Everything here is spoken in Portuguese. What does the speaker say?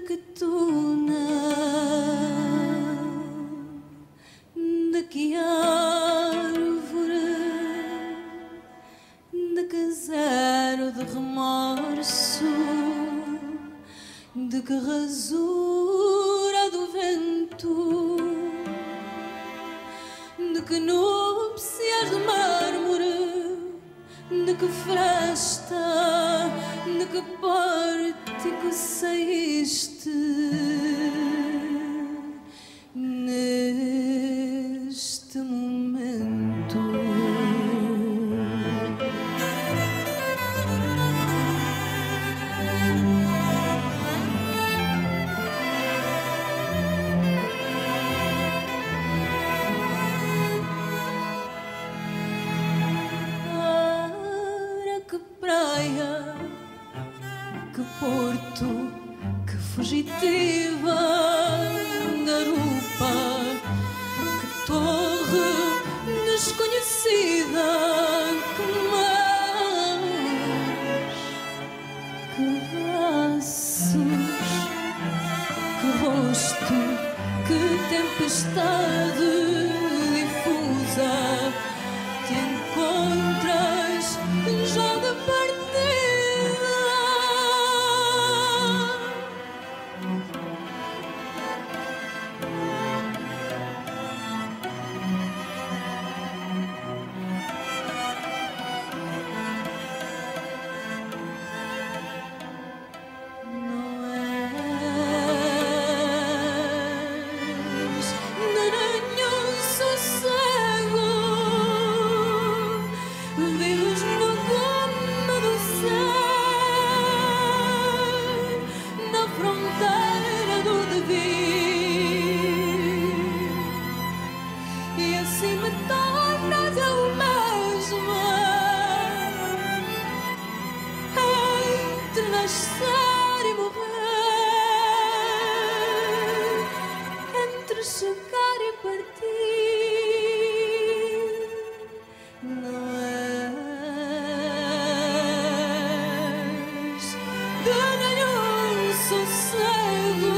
de que tu não, de que árvore, de que zero de remorso, de que rasura do vento, de que nupcias de mármore, de que fresta de que pórtico saíste neste momento. Que praia, que porto, que fugitiva garupa, que torre desconhecida, que mares, que braços, que rosto, que tempestade difusa nascer e morrer, entre chegar e partir, não és de nenhum sossego,